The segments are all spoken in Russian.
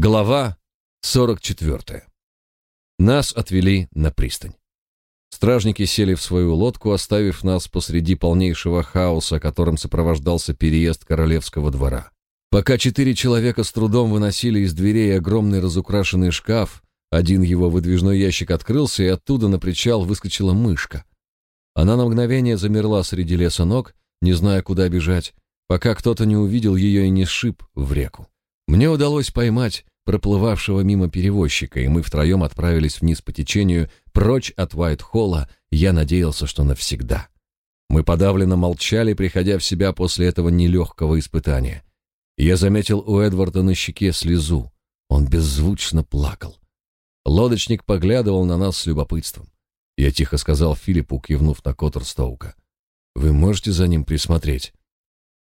Глава 44. Нас отвели на пристань. Стражники сели в свою лодку, оставив нас посреди полнейшего хаоса, которым сопровождался переезд королевского двора. Пока четыре человека с трудом выносили из дверей огромный разукрашенный шкаф, один его выдвижной ящик открылся, и оттуда на причал выскочила мышка. Она на мгновение замерла среди леса ног, не зная, куда бежать, пока кто-то не увидел ее и не сшиб в реку. Мне удалось поймать проплывавшего мимо перевозчика, и мы втроем отправились вниз по течению, прочь от Уайт-Холла, я надеялся, что навсегда. Мы подавленно молчали, приходя в себя после этого нелегкого испытания. Я заметил у Эдварда на щеке слезу. Он беззвучно плакал. Лодочник поглядывал на нас с любопытством. Я тихо сказал Филиппу, кивнув на Коттерстоука. «Вы можете за ним присмотреть?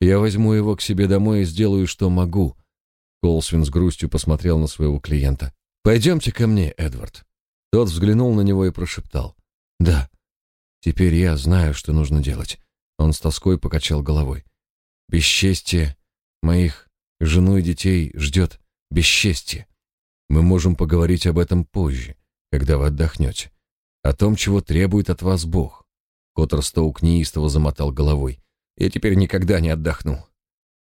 Я возьму его к себе домой и сделаю, что могу, Колсвин с грустью посмотрел на своего клиента. «Пойдемте ко мне, Эдвард». Тот взглянул на него и прошептал. «Да, теперь я знаю, что нужно делать». Он с тоской покачал головой. «Бесчестье моих жену и детей ждет бесчестье. Мы можем поговорить об этом позже, когда вы отдохнете. О том, чего требует от вас Бог». Коттерстоук неистово замотал головой. «Я теперь никогда не отдохну.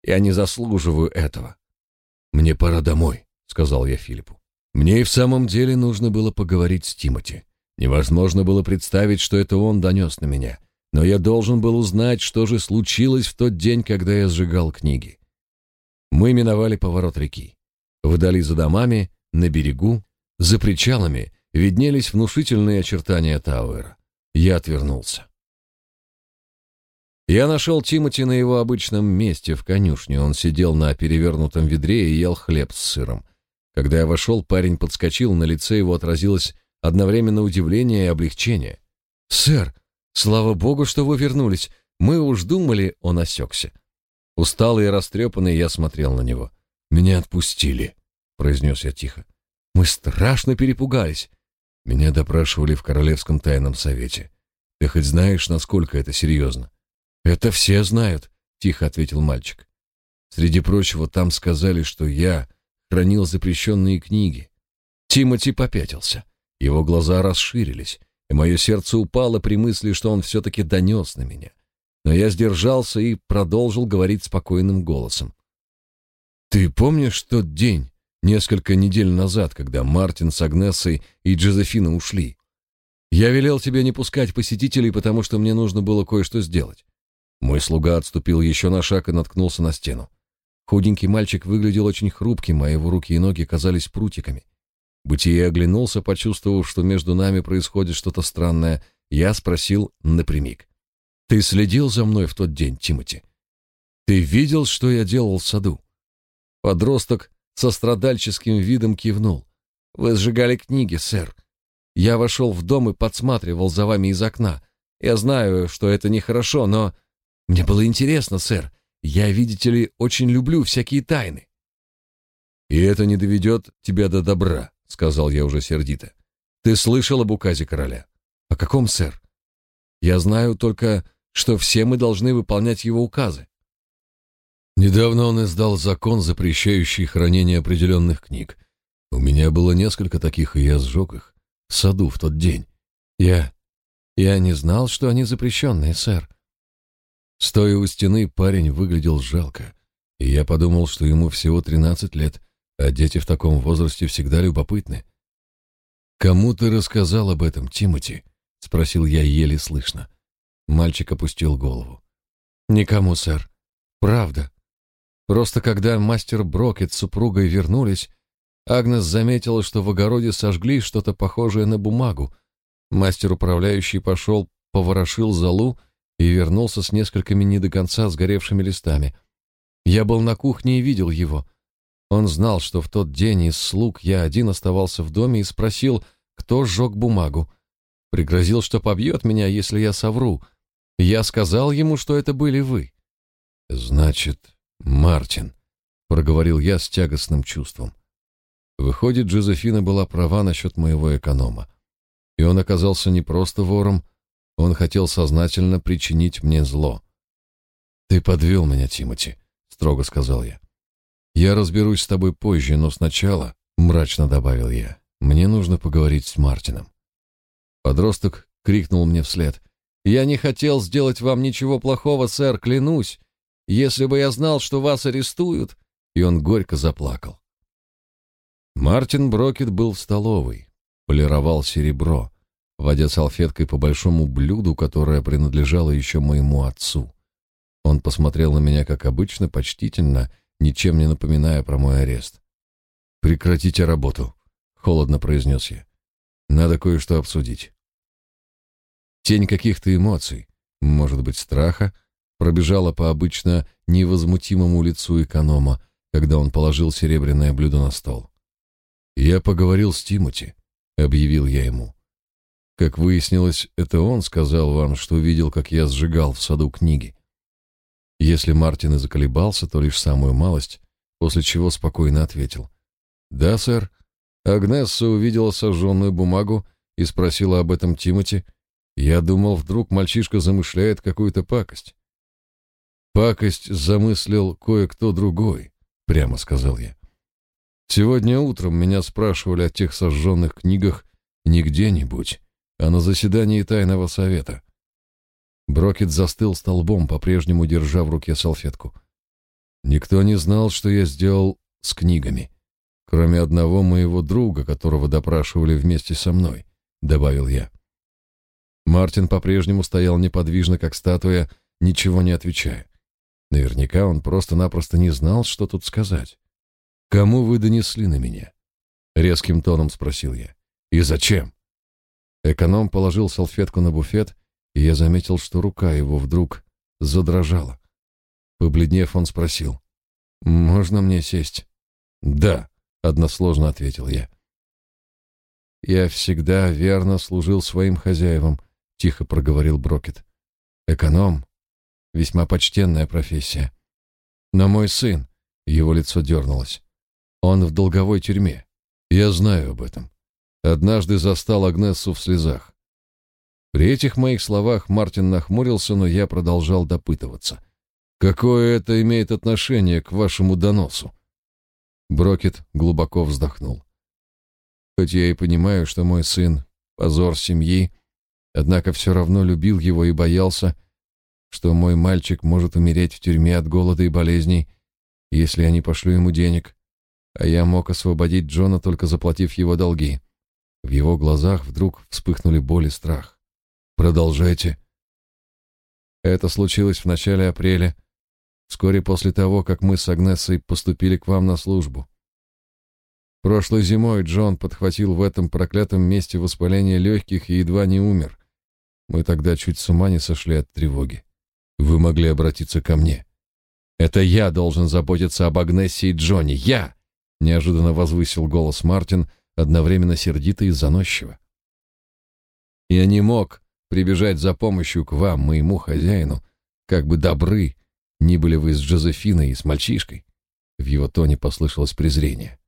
Я не заслуживаю этого. «Мне пора домой», — сказал я Филиппу. Мне и в самом деле нужно было поговорить с Тимоти. Невозможно было представить, что это он донес на меня. Но я должен был узнать, что же случилось в тот день, когда я сжигал книги. Мы миновали поворот реки. Вдали за домами, на берегу, за причалами виднелись внушительные очертания Тауэра. Я отвернулся. Я нашел Тимоти на его обычном месте в конюшне. Он сидел на перевернутом ведре и ел хлеб с сыром. Когда я вошел, парень подскочил, на лице его отразилось одновременно удивление и облегчение. «Сэр, слава богу, что вы вернулись. Мы уж думали...» Он осекся. Усталый и растрепанный, я смотрел на него. «Меня отпустили», — произнес я тихо. «Мы страшно перепугались. Меня допрашивали в Королевском тайном совете. Ты хоть знаешь, насколько это серьезно?» «Это все знают», — тихо ответил мальчик. «Среди прочего, там сказали, что я хранил запрещенные книги». Тимоти попятился. Его глаза расширились, и мое сердце упало при мысли, что он все-таки донес на меня. Но я сдержался и продолжил говорить спокойным голосом. «Ты помнишь тот день, несколько недель назад, когда Мартин с Агнессой и Джозефина ушли? Я велел тебе не пускать посетителей, потому что мне нужно было кое-что сделать. Мой слуга отступил еще на шаг и наткнулся на стену. Худенький мальчик выглядел очень хрупким, а его руки и ноги казались прутиками. Бытие оглянулся, почувствовав, что между нами происходит что-то странное. Я спросил напрямик. «Ты следил за мной в тот день, Тимати? Ты видел, что я делал в саду?» Подросток со страдальческим видом кивнул. «Вы сжигали книги, сэр. Я вошел в дом и подсматривал за вами из окна. Я знаю, что это нехорошо, но мне было интересно, сэр. Я, видите ли, очень люблю всякие тайны. И это не доведет тебя до добра, сказал я уже сердито. Ты слышал об указе короля? О каком, сэр? Я знаю только, что все мы должны выполнять его указы. Недавно он издал закон, запрещающий хранение определенных книг. У меня было несколько таких, и я сжег их в саду в тот день. Я... я не знал, что они запрещенные, сэр. Стоя у стены, парень выглядел жалко, и я подумал, что ему всего тринадцать лет, а дети в таком возрасте всегда любопытны. «Кому ты рассказал об этом, Тимати?» — спросил я еле слышно. Мальчик опустил голову. «Никому, сэр. Правда. Просто когда мастер Брокет с супругой вернулись, Агнес заметила, что в огороде сожгли что-то похожее на бумагу. Мастер управляющий пошел, поворошил залу и вернулся с несколькими не до конца сгоревшими листами. Я был на кухне и видел его. Он знал, что в тот день из слуг я один оставался в доме и спросил, кто сжег бумагу. Пригрозил, что побьет меня, если я совру. Я сказал ему, что это были вы. «Значит, Мартин», — проговорил я с тягостным чувством. Выходит, Джозефина была права насчет моего эконома. И он оказался не просто вором, он хотел сознательно причинить мне зло. «Ты подвел меня, Тимати», — строго сказал я. Я разберусь с тобой позже, но сначала, мрачно добавил я, мне нужно поговорить с Мартином. Подросток крикнул мне вслед. Я не хотел сделать вам ничего плохого, сэр, клянусь. Если бы я знал, что вас арестуют, и он горько заплакал. Мартин Брокет был в столовой, полировал серебро, водя салфеткой по большому блюду, которое принадлежало еще моему отцу. Он посмотрел на меня, как обычно, почтительно, ничем не напоминая про мой арест. «Прекратите работу», — холодно произнес я. «Надо кое-что обсудить». Тень каких-то эмоций, может быть, страха, пробежала по обычно невозмутимому лицу эконома, когда он положил серебряное блюдо на стол. «Я поговорил с Тимоти», — объявил я ему. Как выяснилось, это он сказал вам, что видел, как я сжигал в саду книги. Если Мартин и заколебался, то лишь самую малость, после чего спокойно ответил. «Да, сэр». Агнесса увидела сожженную бумагу и спросила об этом Тимоти. Я думал, вдруг мальчишка замышляет какую-то пакость. «Пакость замыслил кое-кто другой», — прямо сказал я. «Сегодня утром меня спрашивали о тех сожженных книгах не где-нибудь, а на заседании тайного совета». Брокет застыл столбом, по-прежнему держа в руке салфетку. «Никто не знал, что я сделал с книгами, кроме одного моего друга, которого допрашивали вместе со мной», — добавил я. Мартин по-прежнему стоял неподвижно, как статуя, ничего не отвечая. Наверняка он просто-напросто не знал, что тут сказать. «Кому вы донесли на меня?» — резким тоном спросил я. «И зачем?» Эконом положил салфетку на буфет, и я заметил, что рука его вдруг задрожала. Побледнев, он спросил. «Можно мне сесть?» «Да», — односложно ответил я. «Я всегда верно служил своим хозяевам», — тихо проговорил Брокет. «Эконом — весьма почтенная профессия. Но мой сын, его лицо дернулось, он в долговой тюрьме. Я знаю об этом. Однажды застал Агнессу в слезах. При этих моих словах Мартин нахмурился, но я продолжал допытываться. «Какое это имеет отношение к вашему доносу?» Брокет глубоко вздохнул. «Хоть я и понимаю, что мой сын — позор семьи, — Однако все равно любил его и боялся, что мой мальчик может умереть в тюрьме от голода и болезней, если я не пошлю ему денег, а я мог освободить Джона, только заплатив его долги. В его глазах вдруг вспыхнули боль и страх. «Продолжайте». Это случилось в начале апреля, вскоре после того, как мы с Агнессой поступили к вам на службу. Прошлой зимой Джон подхватил в этом проклятом месте воспаление легких и едва не умер. Мы тогда чуть с ума не сошли от тревоги. Вы могли обратиться ко мне. Это я должен заботиться об Агнессе и Джонни. Я! Неожиданно возвысил голос Мартин, одновременно сердито и заносчиво. Я не мог прибежать за помощью к вам, моему хозяину, как бы добры ни были вы с Джозефиной и с мальчишкой. В его тоне послышалось презрение.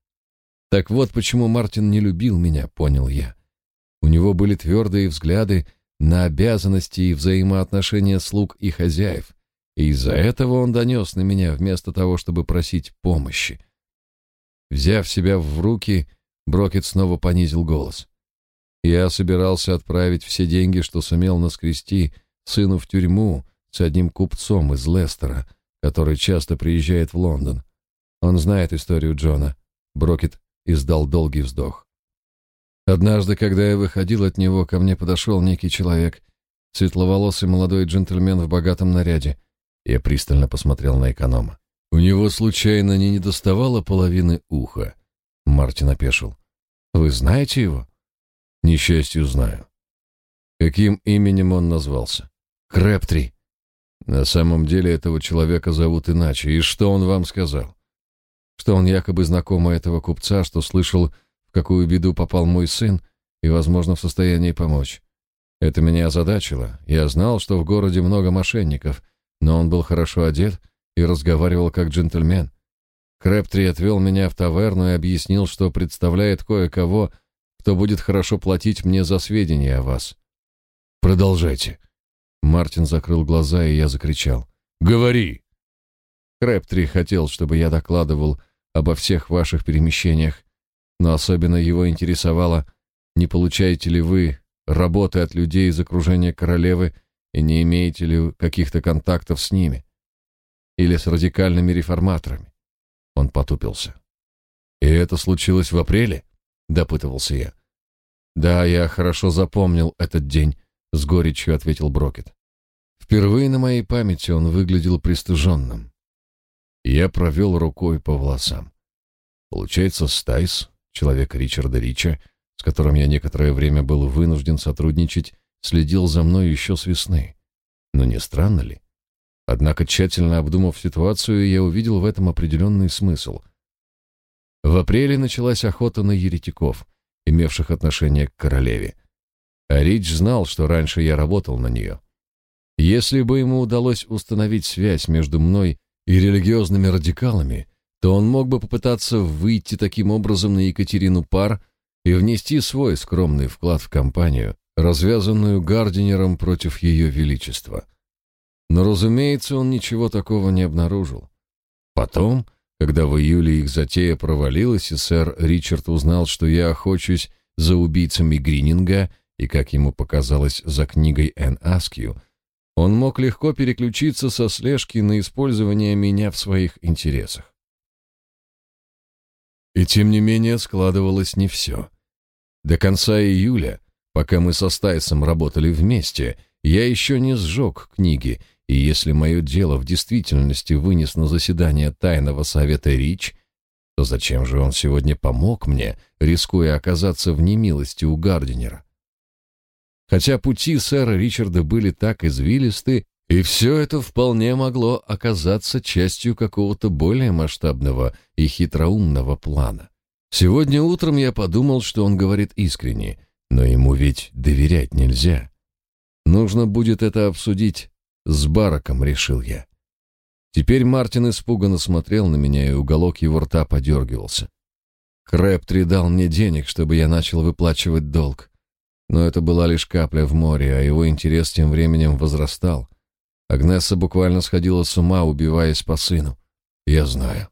Так вот почему Мартин не любил меня, понял я. У него были твердые взгляды на обязанности и взаимоотношения слуг и хозяев, и из-за этого он донес на меня вместо того, чтобы просить помощи. Взяв себя в руки, Брокет снова понизил голос. Я собирался отправить все деньги, что сумел наскрести, сыну в тюрьму с одним купцом из Лестера, который часто приезжает в Лондон. Он знает историю Джона. Брокет издал долгий вздох. Однажды, когда я выходил от него, ко мне подошел некий человек, светловолосый молодой джентльмен в богатом наряде. Я пристально посмотрел на эконома. У него случайно не недоставало половины уха. Мартин опешил. Вы знаете его? Несчастью знаю. Каким именем он назвался? Крэптри. На самом деле этого человека зовут иначе. И что он вам сказал? Что он якобы знакомый этого купца, что слышал какую беду попал мой сын и, возможно, в состоянии помочь. Это меня озадачило. Я знал, что в городе много мошенников, но он был хорошо одет и разговаривал как джентльмен. Крэптри отвел меня в таверну и объяснил, что представляет кое-кого, кто будет хорошо платить мне за сведения о вас. Продолжайте. Мартин закрыл глаза, и я закричал: "Говори!" Крэптри хотел, чтобы я докладывал обо всех ваших перемещениях, но особенно его интересовало, не получаете ли вы работы от людей из окружения королевы и не имеете ли каких-то контактов с ними или с радикальными реформаторами. Он потупился. И это случилось в апреле? допытывался я. Да, я хорошо запомнил этот день, с горечью ответил Брокет. Впервые на моей памяти он выглядел пристыженным. Я провел рукой по волосам. Получается, Стайс, человек Ричарда Рича, с которым я некоторое время был вынужден сотрудничать, следил за мной еще с весны. Но не странно ли? Однако, тщательно обдумав ситуацию, я увидел в этом определенный смысл. В апреле началась охота на еретиков, имевших отношение к королеве. А Рич знал, что раньше я работал на нее. Если бы ему удалось установить связь между мной и религиозными радикалами, то он мог бы попытаться выйти таким образом на Екатерину Пар и внести свой скромный вклад в кампанию, развязанную Гардинером против ее величества. Но, разумеется, он ничего такого не обнаружил. Потом, когда в июле их затея провалилась, и сэр Ричард узнал, что я охочусь за убийцами Грининга и, как ему показалось, за книгой Энн Аскью, он мог легко переключиться со слежки на использование меня в своих интересах. И тем не менее складывалось не все. До конца июля, пока мы со Стайсом работали вместе, я еще не сжег книги, и если мое дело в действительности вынес на заседание тайного совета Рич, то зачем же он сегодня помог мне, рискуя оказаться в немилости у Гардинера? Хотя пути сэра Ричарда были так извилисты, и все это вполне могло оказаться частью какого-то более масштабного и хитроумного плана. Сегодня утром я подумал, что он говорит искренне, но ему ведь доверять нельзя. Нужно будет это обсудить с Бараком, решил я. Теперь Мартин испуганно смотрел на меня, и уголок его рта подергивался. Крэптри дал мне денег, чтобы я начал выплачивать долг. Но это была лишь капля в море, а его интерес тем временем возрастал. Агнесса буквально сходила с ума, убиваясь по сыну. Я знаю.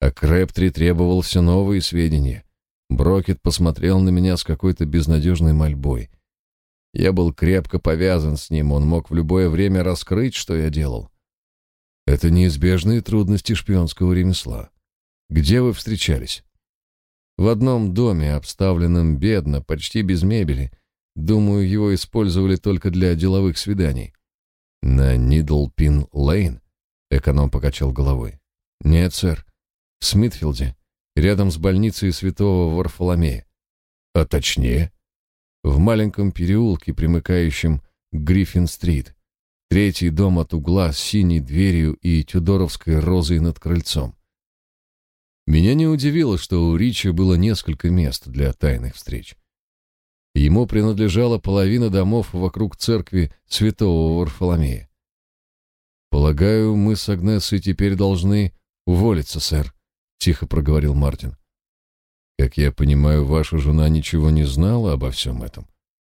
А Крэптри требовал все новые сведения. Брокет посмотрел на меня с какой-то безнадежной мольбой. Я был крепко повязан с ним, он мог в любое время раскрыть, что я делал. Это неизбежные трудности шпионского ремесла. Где вы встречались? В одном доме, обставленном бедно, почти без мебели. Думаю, его использовали только для деловых свиданий. На Нидлпин-Лейн? Эконом покачал головой. Нет, сэр. В Смитфилде, рядом с больницей святого Варфоломея. А точнее? В маленьком переулке, примыкающем к Гриффин-стрит. Третий дом от угла с синей дверью и тюдоровской розой над крыльцом. Меня не удивило, что у Рича было несколько мест для тайных встреч. Ему принадлежала половина домов вокруг церкви святого Варфоломея. «Полагаю, мы с Агнесой теперь должны уволиться, сэр», — тихо проговорил Мартин. «Как я понимаю, ваша жена ничего не знала обо всем этом?»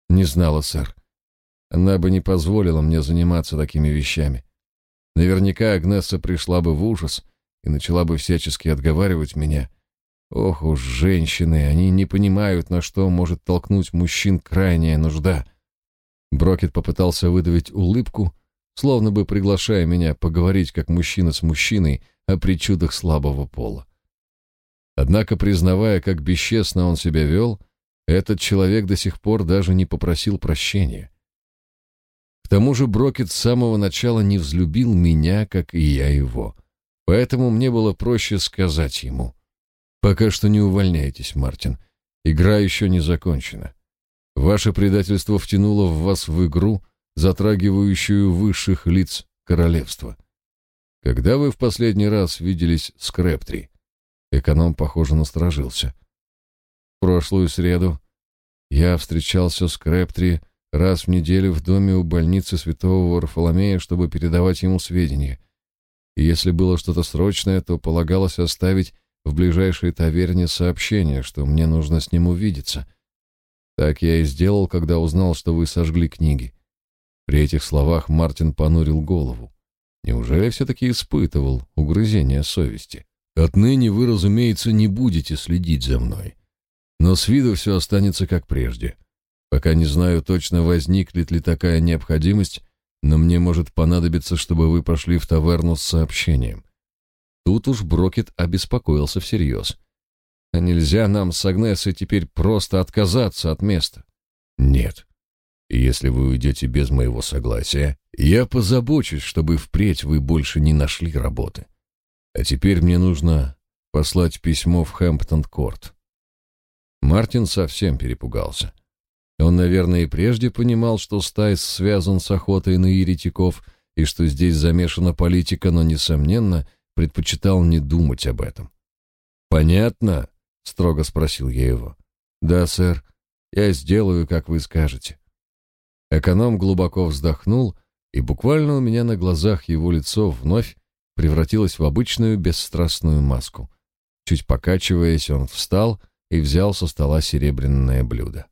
«Не знала, сэр. Она бы не позволила мне заниматься такими вещами. Наверняка Агнеса пришла бы в ужас — и начала бы всячески отговаривать меня. Ох уж женщины, они не понимают, на что может толкнуть мужчин крайняя нужда. Брокет попытался выдавить улыбку, словно бы приглашая меня поговорить как мужчина с мужчиной о причудах слабого пола. Однако, признавая, как бесчестно он себя вел, этот человек до сих пор даже не попросил прощения. К тому же Брокет с самого начала не взлюбил меня, как и я его. Поэтому мне было проще сказать ему. «Пока что не увольняйтесь, Мартин. Игра еще не закончена. Ваше предательство втянуло в вас в игру, затрагивающую высших лиц королевства. Когда вы в последний раз виделись с Крэптри?» Эконом, похоже, насторожился. В прошлую среду я встречался с Крэптри раз в неделю в доме у больницы Святого Варфоломея, чтобы передавать ему сведения и если было что-то срочное, то полагалось оставить в ближайшей таверне сообщение, что мне нужно с ним увидеться. Так я и сделал, когда узнал, что вы сожгли книги. При этих словах Мартин понурил голову. Неужели все-таки испытывал угрызение совести? Отныне вы, разумеется, не будете следить за мной. Но с виду все останется как прежде. Пока не знаю точно, возникнет ли такая необходимость, но мне может понадобиться, чтобы вы пошли в таверну с сообщением. Тут уж Брокет обеспокоился всерьез. А нельзя нам с Агнесой теперь просто отказаться от места? Нет. Если вы уйдете без моего согласия, я позабочусь, чтобы впредь вы больше не нашли работы. А теперь мне нужно послать письмо в Хэмптон-Корт. Мартин совсем перепугался. Он, наверное, и прежде понимал, что Стайс связан с охотой на еретиков и что здесь замешана политика, но, несомненно, предпочитал не думать об этом. «Понятно?» — строго спросил я его. «Да, сэр. Я сделаю, как вы скажете». Эконом глубоко вздохнул, и буквально у меня на глазах его лицо вновь превратилось в обычную бесстрастную маску. Чуть покачиваясь, он встал и взял со стола серебряное блюдо.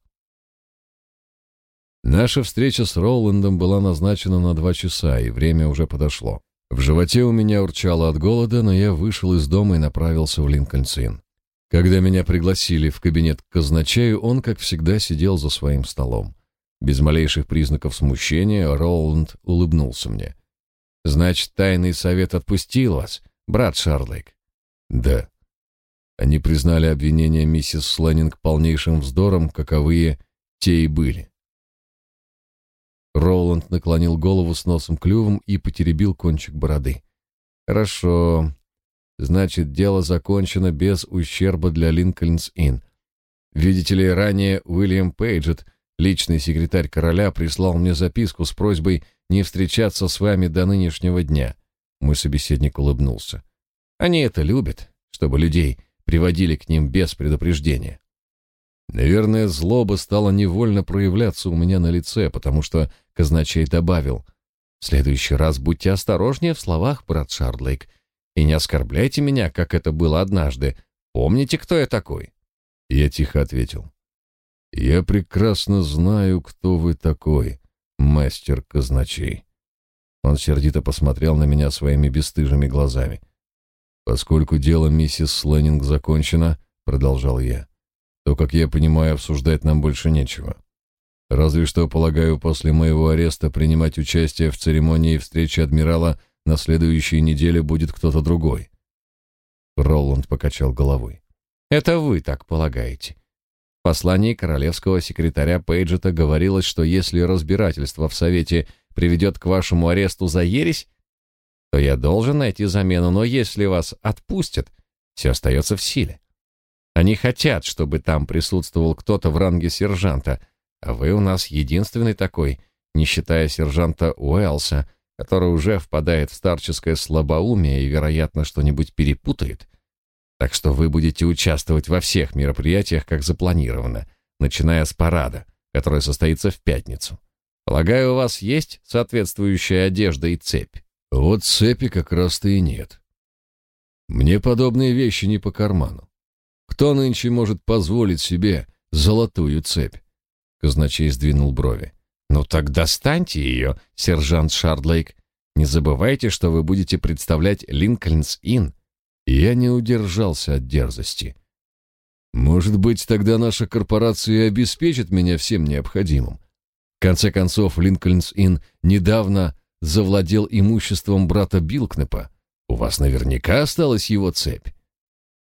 Наша встреча с Роландом была назначена на два часа, и время уже подошло. В животе у меня урчало от голода, но я вышел из дома и направился в Линкольн-Син. Когда меня пригласили в кабинет к казначею, он, как всегда, сидел за своим столом. Без малейших признаков смущения Роланд улыбнулся мне. «Значит, тайный совет отпустил вас, брат Шарлейк?» «Да». Они признали обвинения миссис Сланинг полнейшим вздором, каковые те и были. Роланд наклонил голову с носом клювом и потеребил кончик бороды. «Хорошо. Значит, дело закончено без ущерба для Линкольнс-Инн. Видите ли, ранее Уильям Пейджет, личный секретарь короля, прислал мне записку с просьбой не встречаться с вами до нынешнего дня». Мой собеседник улыбнулся. «Они это любят, чтобы людей приводили к ним без предупреждения. Наверное, злоба стала невольно проявляться у меня на лице, потому что казначей добавил: "В следующий раз будьте осторожнее в словах, брат Шардлейк, и не оскорбляйте меня, как это было однажды. Помните, кто я такой?" Я тихо ответил: "Я прекрасно знаю, кто вы такой, мастер казначей". Он сердито посмотрел на меня своими бесстыжими глазами. Поскольку дело миссис Сленнинг закончено, продолжал я, то, как я понимаю, обсуждать нам больше нечего. Разве что, полагаю, после моего ареста принимать участие в церемонии встречи адмирала на следующей неделе будет кто-то другой. Роланд покачал головой. Это вы так полагаете. Послании королевского секретаря Пейджета говорилось, что если разбирательство в совете приведет к вашему аресту за ересь, то я должен найти замену, но если вас отпустят, все остается в силе. Они хотят, чтобы там присутствовал кто-то в ранге сержанта, а вы у нас единственный такой, не считая сержанта Уэлса, который уже впадает в старческое слабоумие и, вероятно, что-нибудь перепутает. Так что вы будете участвовать во всех мероприятиях, как запланировано, начиная с парада, который состоится в пятницу. Полагаю, у вас есть соответствующая одежда и цепь? Вот цепи как раз-то и нет. Мне подобные вещи не по карману. Кто нынче может позволить себе золотую цепь? Казначей сдвинул брови. Ну так достаньте ее, сержант Шардлейк. Не забывайте, что вы будете представлять Линкольнс-Инн. Я не удержался от дерзости. Может быть, тогда наша корпорация обеспечит меня всем необходимым. В конце концов, Линкольнс-Инн недавно завладел имуществом брата Билкнепа. У вас наверняка осталась его цепь.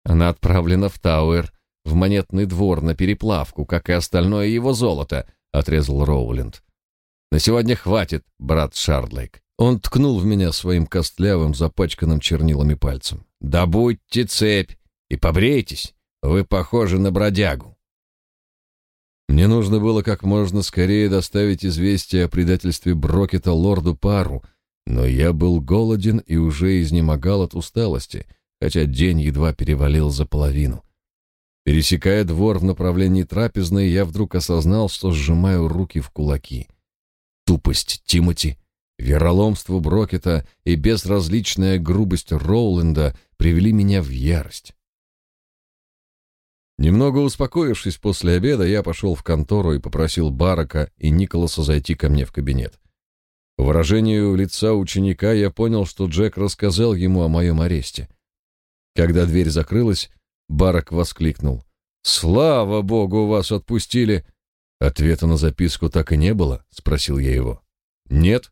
Она отправлена в Тауэр, в монетный двор на переплавку, как и остальное его золото, отрезал Роуленд. На сегодня хватит, брат Шардлейк. Он ткнул в меня своим костлявым, запачканным чернилами пальцем. Добудьте цепь и побрейтесь. Вы похожи на бродягу. Мне нужно было как можно скорее доставить известие о предательстве Брокета лорду Пару, но я был голоден и уже изнемогал от усталости — хотя день едва перевалил за половину. Пересекая двор в направлении трапезной, я вдруг осознал, что сжимаю руки в кулаки. Тупость Тимоти, вероломство Брокета и безразличная грубость Роуленда привели меня в ярость. Немного успокоившись после обеда, я пошел в контору и попросил Барака и Николаса зайти ко мне в кабинет. По выражению лица ученика я понял, что Джек рассказал ему о моем аресте. Когда дверь закрылась, Барак воскликнул. «Слава богу, вас отпустили!» «Ответа на записку так и не было?» — спросил я его. «Нет».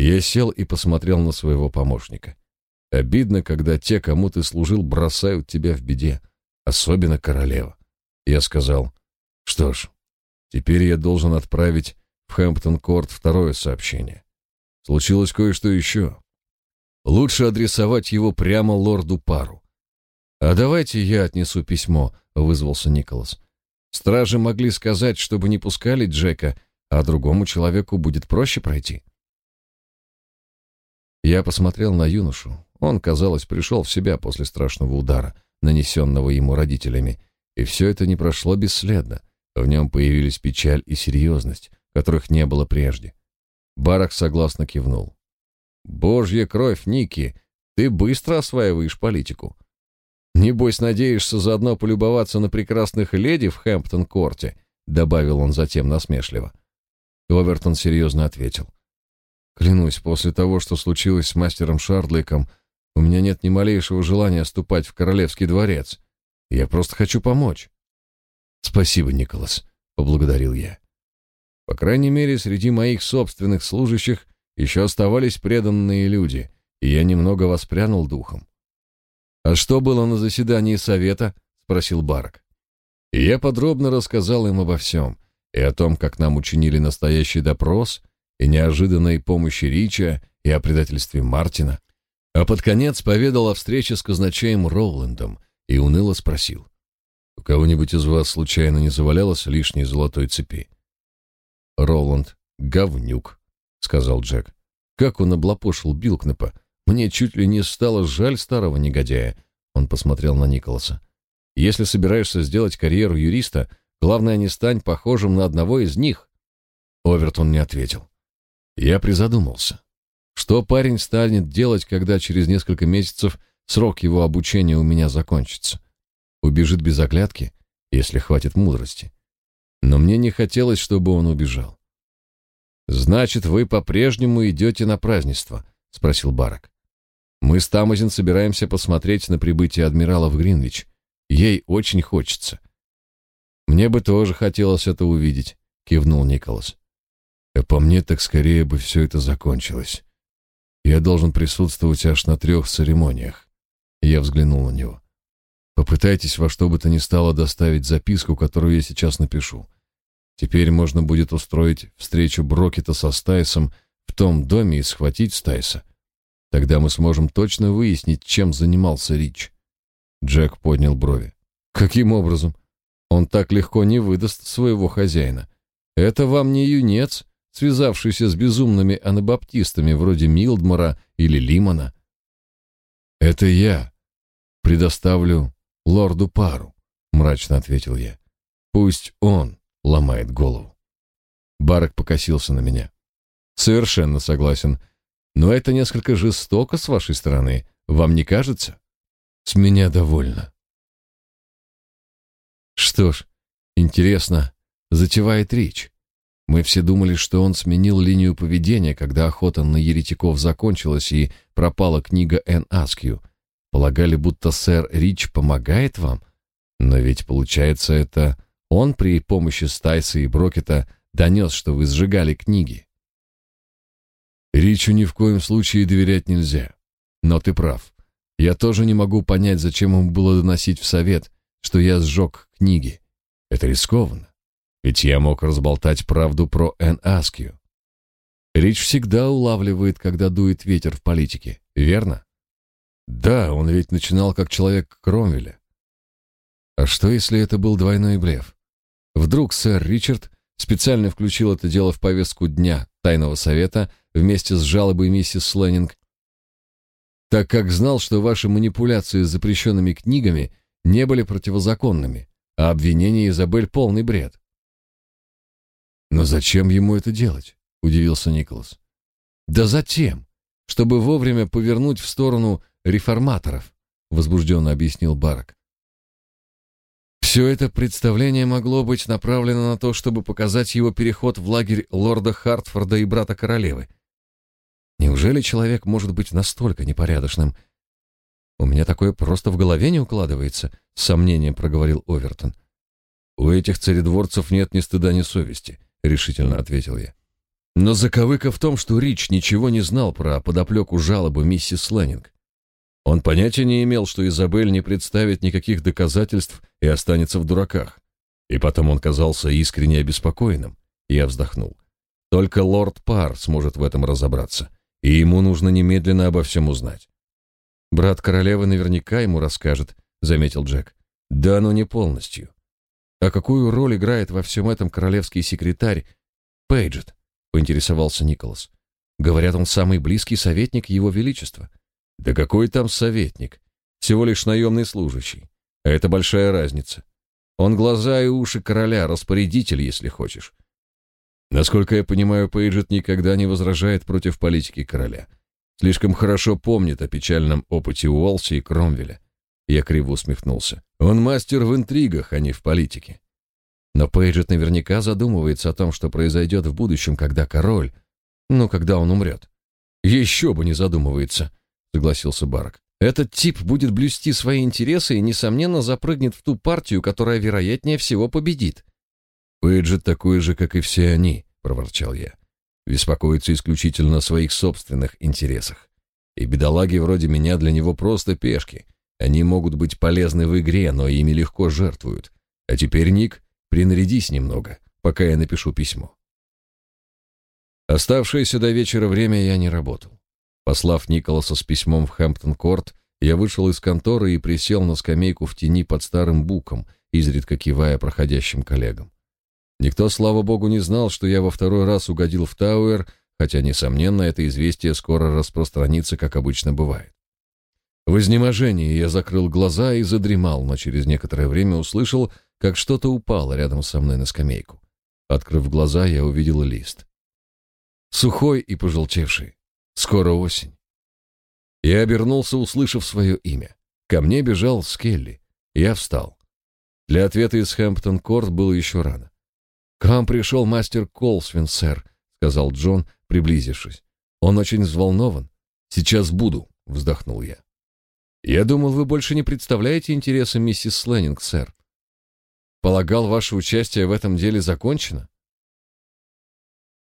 Я сел и посмотрел на своего помощника. Обидно, когда те, кому ты служил, бросают тебя в беде, особенно королева. Я сказал, что ж, теперь я должен отправить в Хэмптон-Корт второе сообщение. Случилось кое-что еще. Лучше адресовать его прямо лорду Пару. «А давайте я отнесу письмо», — вызвался Николас. «Стражи могли сказать, чтобы не пускали Джека, а другому человеку будет проще пройти». Я посмотрел на юношу. Он, казалось, пришел в себя после страшного удара, нанесенного ему родителями, и все это не прошло бесследно. В нем появились печаль и серьезность, которых не было прежде. Барак согласно кивнул. «Божья кровь, Ники, ты быстро осваиваешь политику. Небось, надеешься заодно полюбоваться на прекрасных леди в Хэмптон-корте», добавил он затем насмешливо. Овертон серьезно ответил. «Клянусь, после того, что случилось с мастером Шардлейком, у меня нет ни малейшего желания ступать в королевский дворец. Я просто хочу помочь». «Спасибо, Николас», — поблагодарил я. По крайней мере, среди моих собственных служащих еще оставались преданные люди, и я немного воспрянул духом. «А что было на заседании совета?» — спросил Барк. Я подробно рассказал им обо всем, и о том, как нам учинили настоящий допрос, и неожиданной помощи Рича, и о предательстве Мартина. А под конец поведал о встрече с казначеем Роулендом и уныло спросил. «У кого-нибудь из вас случайно не завалялось лишней золотой цепи?» «Роланд, говнюк», — сказал Джек. «Как он облапошил Билкнепа! Мне чуть ли не стало жаль старого негодяя. Он посмотрел на Николаса. Если собираешься сделать карьеру юриста, главное не стань похожим на одного из них. Овертон не ответил. Я призадумался. Что парень станет делать, когда через несколько месяцев срок его обучения у меня закончится? Убежит без оглядки, если хватит мудрости. Но мне не хотелось, чтобы он убежал. «Значит, вы по-прежнему идете на празднество?» — спросил Барак. Мы с Тамазин собираемся посмотреть на прибытие адмирала в Гринвич. Ей очень хочется. Мне бы тоже хотелось это увидеть, кивнул Николас. А по мне так скорее бы все это закончилось. Я должен присутствовать аж на трех церемониях. Я взглянул на него. Попытайтесь во что бы то ни стало доставить записку, которую я сейчас напишу. Теперь можно будет устроить встречу Брокета со Стайсом в том доме и схватить Стайса. Тогда мы сможем точно выяснить, чем занимался Рич. Джек поднял брови. Каким образом? Он так легко не выдаст своего хозяина. Это вам не юнец, связавшийся с безумными анабаптистами вроде Милдмора или Лимона. Это я предоставлю лорду Пару, мрачно ответил я. Пусть он ломает голову. Барак покосился на меня. Совершенно согласен. Но это несколько жестоко с вашей стороны, вам не кажется? С меня довольно. Что ж, интересно, затевает речь. Мы все думали, что он сменил линию поведения, когда охота на еретиков закончилась и пропала книга Н. Аскью. Полагали, будто сэр Рич помогает вам? Но ведь, получается, это он при помощи Стайса и Брокета донес, что вы сжигали книги. Ричу ни в коем случае доверять нельзя. Но ты прав. Я тоже не могу понять, зачем ему было доносить в совет, что я сжег книги. Это рискованно. Ведь я мог разболтать правду про Эн Аскью. Рич всегда улавливает, когда дует ветер в политике, верно? Да, он ведь начинал как человек Кромвеля. А что, если это был двойной блеф? Вдруг сэр Ричард специально включил это дело в повестку дня тайного совета вместе с жалобой миссис Сленнинг, так как знал, что ваши манипуляции с запрещенными книгами не были противозаконными, а обвинение Изабель — полный бред. «Но зачем ему это делать?» — удивился Николас. «Да затем, чтобы вовремя повернуть в сторону реформаторов», — возбужденно объяснил Барак. Все это представление могло быть направлено на то, чтобы показать его переход в лагерь лорда Хартфорда и брата королевы. Неужели человек может быть настолько непорядочным? У меня такое просто в голове не укладывается, с сомнением проговорил Овертон. У этих царедворцев нет ни стыда, ни совести, решительно ответил я. Но заковыка в том, что Рич ничего не знал про подоплеку жалобы миссис Леннинг. Он понятия не имел, что Изабель не представит никаких доказательств и останется в дураках. И потом он казался искренне обеспокоенным. Я вздохнул. Только лорд Пар сможет в этом разобраться, и ему нужно немедленно обо всем узнать. Брат королевы наверняка ему расскажет, заметил Джек. Да, но не полностью. А какую роль играет во всем этом королевский секретарь Пейджет? поинтересовался Николас. Говорят, он самый близкий советник его величества. Да какой там советник? Всего лишь наемный служащий. А это большая разница. Он глаза и уши короля, распорядитель, если хочешь. Насколько я понимаю, Пейджет никогда не возражает против политики короля. Слишком хорошо помнит о печальном опыте Уолси и Кромвеля. Я криво усмехнулся. Он мастер в интригах, а не в политике. Но Пейджет наверняка задумывается о том, что произойдет в будущем, когда король... Ну, когда он умрет. Еще бы не задумывается, согласился Барак. Этот тип будет блюсти свои интересы и, несомненно, запрыгнет в ту партию, которая, вероятнее всего, победит. Пейджет такой же, как и все они, проворчал я. Беспокоится исключительно о своих собственных интересах. И бедолаги вроде меня для него просто пешки. Они могут быть полезны в игре, но ими легко жертвуют. А теперь, Ник, принарядись немного, пока я напишу письмо. Оставшееся до вечера время я не работал. Послав Николаса с письмом в Хэмптон-Корт, я вышел из конторы и присел на скамейку в тени под старым буком, изредка кивая проходящим коллегам. Никто, слава богу, не знал, что я во второй раз угодил в Тауэр, хотя, несомненно, это известие скоро распространится, как обычно бывает. В изнеможении я закрыл глаза и задремал, но через некоторое время услышал, как что-то упало рядом со мной на скамейку. Открыв глаза, я увидел лист. Сухой и пожелтевший. Скоро осень. Я обернулся, услышав свое имя. Ко мне бежал Скелли. Я встал. Для ответа из Хэмптон-Корт было еще рано. «К вам пришел мастер Колсвин, сэр», — сказал Джон, приблизившись. «Он очень взволнован». «Сейчас буду», — вздохнул я. «Я думал, вы больше не представляете интересы миссис Сленнинг, сэр. Полагал, ваше участие в этом деле закончено?»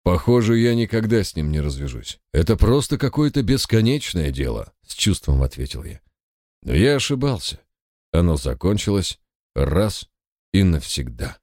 «Похоже, я никогда с ним не развяжусь. Это просто какое-то бесконечное дело», — с чувством ответил я. Но я ошибался. Оно закончилось раз и навсегда.